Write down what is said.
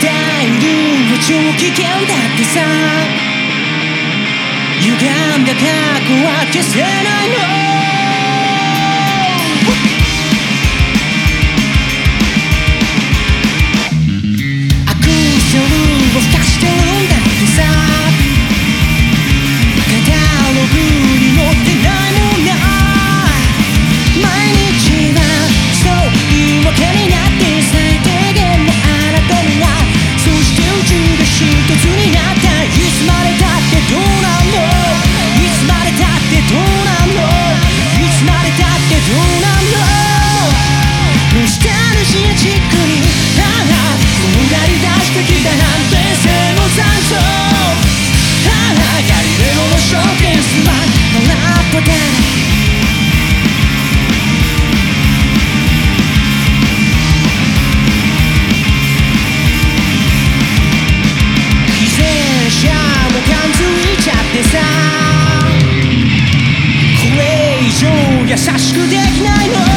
スタイルは超危険だってさ。歪んだ過去は消せないの。して優しくできないの